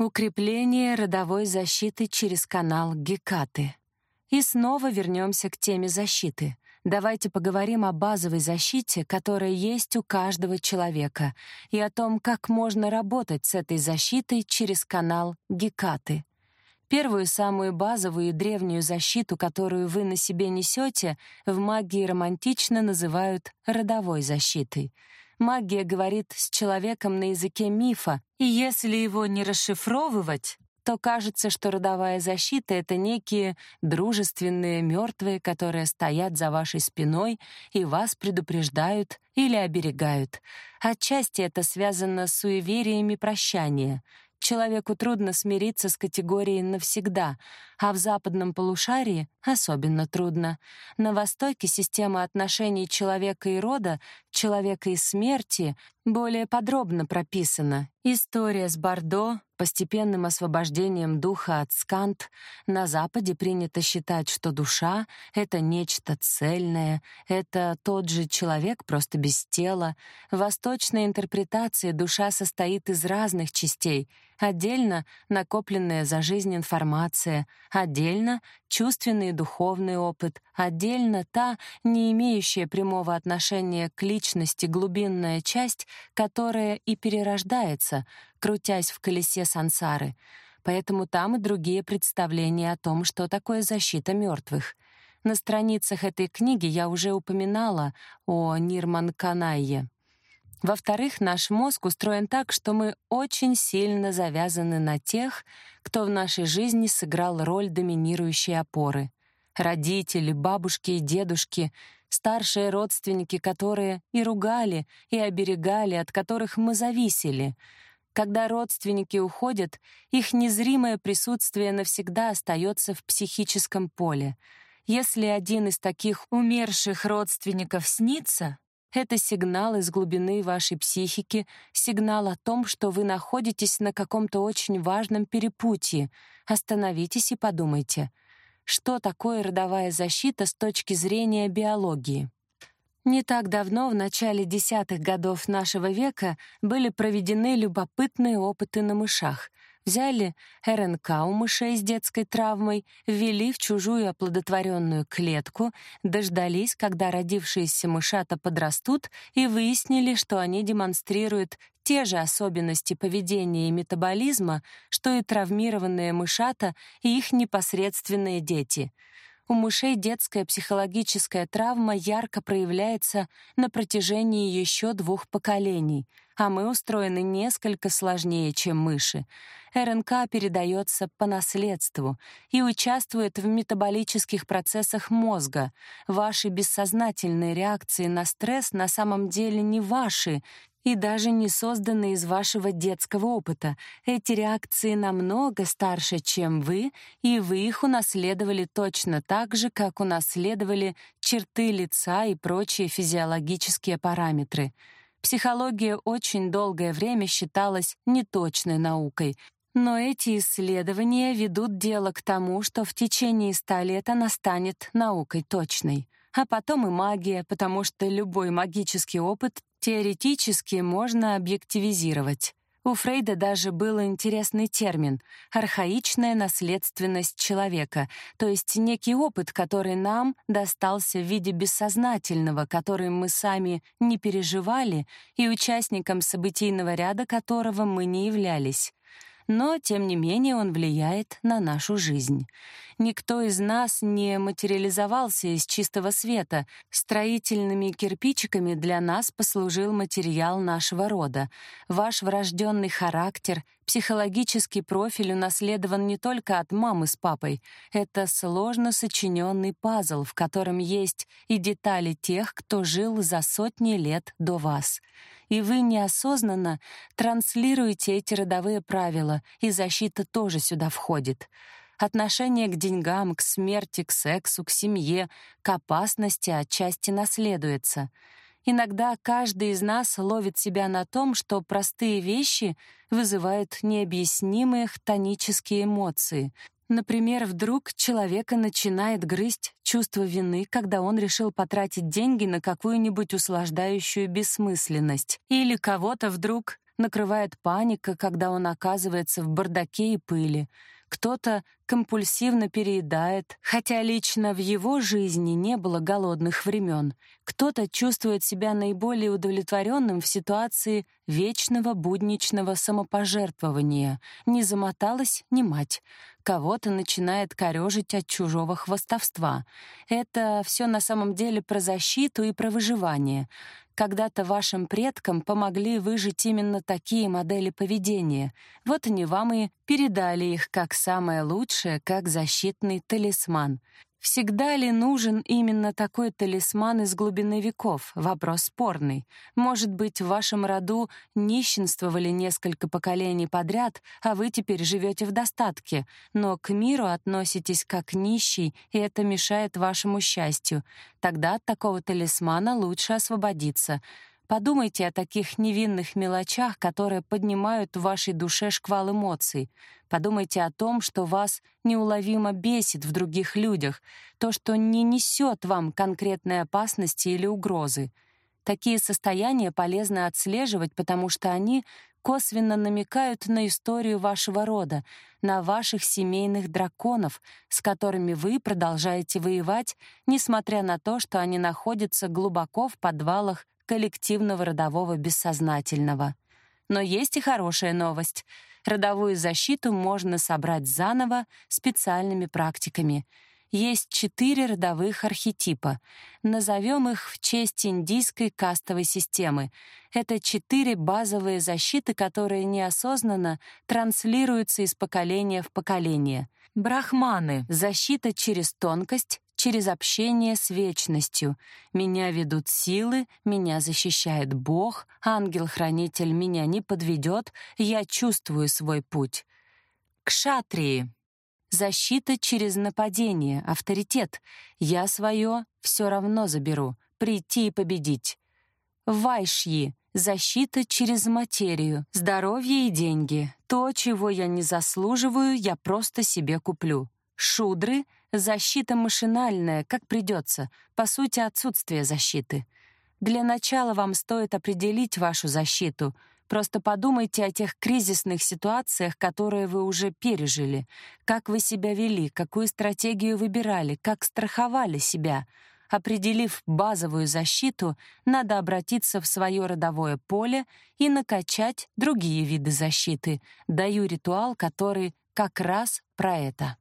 Укрепление родовой защиты через канал Гекаты. И снова вернемся к теме защиты. Давайте поговорим о базовой защите, которая есть у каждого человека, и о том, как можно работать с этой защитой через канал Гекаты. Первую самую базовую и древнюю защиту, которую вы на себе несете, в магии романтично называют родовой защитой — Магия говорит с человеком на языке мифа, и если его не расшифровывать, то кажется, что родовая защита — это некие дружественные мертвые, которые стоят за вашей спиной и вас предупреждают или оберегают. Отчасти это связано с суевериями прощания — Человеку трудно смириться с категорией «навсегда», а в западном полушарии особенно трудно. На Востоке система отношений человека и рода, человека и смерти более подробно прописана. История с Бордо, постепенным освобождением духа от скант. На Западе принято считать, что душа — это нечто цельное, это тот же человек, просто без тела. В восточной интерпретации душа состоит из разных частей — Отдельно накопленная за жизнь информация, отдельно чувственный и духовный опыт, отдельно та, не имеющая прямого отношения к личности глубинная часть, которая и перерождается, крутясь в колесе сансары. Поэтому там и другие представления о том, что такое защита мертвых. На страницах этой книги я уже упоминала о Нирманканайе. Во-вторых, наш мозг устроен так, что мы очень сильно завязаны на тех, кто в нашей жизни сыграл роль доминирующей опоры. Родители, бабушки и дедушки, старшие родственники, которые и ругали, и оберегали, от которых мы зависели. Когда родственники уходят, их незримое присутствие навсегда остается в психическом поле. Если один из таких умерших родственников снится, это сигнал из глубины вашей психики, сигнал о том, что вы находитесь на каком-то очень важном перепутье. Остановитесь и подумайте, что такое родовая защита с точки зрения биологии. Не так давно, в начале десятых годов нашего века, были проведены любопытные опыты на мышах — Взяли РНК у мышей с детской травмой, ввели в чужую оплодотворенную клетку, дождались, когда родившиеся мышата подрастут, и выяснили, что они демонстрируют те же особенности поведения и метаболизма, что и травмированные мышата и их непосредственные дети — у мышей детская психологическая травма ярко проявляется на протяжении еще двух поколений, а мы устроены несколько сложнее, чем мыши. РНК передается по наследству и участвует в метаболических процессах мозга. Ваши бессознательные реакции на стресс на самом деле не ваши и даже не созданы из вашего детского опыта. Эти реакции намного старше, чем вы, и вы их унаследовали точно так же, как унаследовали черты лица и прочие физиологические параметры. Психология очень долгое время считалась неточной наукой, но эти исследования ведут дело к тому, что в течение ста лет она станет наукой точной. А потом и магия, потому что любой магический опыт теоретически можно объективизировать. У Фрейда даже был интересный термин — архаичная наследственность человека, то есть некий опыт, который нам достался в виде бессознательного, который мы сами не переживали и участником событийного ряда которого мы не являлись но, тем не менее, он влияет на нашу жизнь. Никто из нас не материализовался из чистого света. Строительными кирпичиками для нас послужил материал нашего рода. Ваш врожденный характер, психологический профиль унаследован не только от мамы с папой. Это сложно сочиненный пазл, в котором есть и детали тех, кто жил за сотни лет до вас и вы неосознанно транслируете эти родовые правила, и защита тоже сюда входит. Отношение к деньгам, к смерти, к сексу, к семье, к опасности отчасти наследуется. Иногда каждый из нас ловит себя на том, что простые вещи вызывают необъяснимые хтонические эмоции, Например, вдруг человека начинает грызть чувство вины, когда он решил потратить деньги на какую-нибудь услаждающую бессмысленность. Или кого-то вдруг накрывает паника, когда он оказывается в бардаке и пыли. Кто-то компульсивно переедает, хотя лично в его жизни не было голодных времен. Кто-то чувствует себя наиболее удовлетворенным в ситуации вечного будничного самопожертвования. Не замоталась ни мать. Кого-то начинает корежить от чужого хвостовства. Это все на самом деле про защиту и про выживание. Когда-то вашим предкам помогли выжить именно такие модели поведения. Вот они вам и передали их как самое лучшее, как защитный талисман. Всегда ли нужен именно такой талисман из глубины веков? Вопрос спорный. Может быть, в вашем роду нищенствовали несколько поколений подряд, а вы теперь живете в достатке, но к миру относитесь как нищий, и это мешает вашему счастью. Тогда от такого талисмана лучше освободиться — Подумайте о таких невинных мелочах, которые поднимают в вашей душе шквал эмоций. Подумайте о том, что вас неуловимо бесит в других людях, то, что не несет вам конкретной опасности или угрозы. Такие состояния полезно отслеживать, потому что они косвенно намекают на историю вашего рода, на ваших семейных драконов, с которыми вы продолжаете воевать, несмотря на то, что они находятся глубоко в подвалах коллективного родового бессознательного. Но есть и хорошая новость. Родовую защиту можно собрать заново специальными практиками. Есть четыре родовых архетипа. Назовем их в честь индийской кастовой системы. Это четыре базовые защиты, которые неосознанно транслируются из поколения в поколение. Брахманы — защита через тонкость, через общение с вечностью. Меня ведут силы, меня защищает Бог, ангел-хранитель меня не подведет, я чувствую свой путь. Кшатрии. Защита через нападение, авторитет. Я свое все равно заберу, прийти и победить. Вайшьи. Защита через материю, здоровье и деньги. То, чего я не заслуживаю, я просто себе куплю. Шудры — Защита машинальная, как придется, по сути, отсутствие защиты. Для начала вам стоит определить вашу защиту. Просто подумайте о тех кризисных ситуациях, которые вы уже пережили. Как вы себя вели, какую стратегию выбирали, как страховали себя. Определив базовую защиту, надо обратиться в свое родовое поле и накачать другие виды защиты. Даю ритуал, который как раз про это.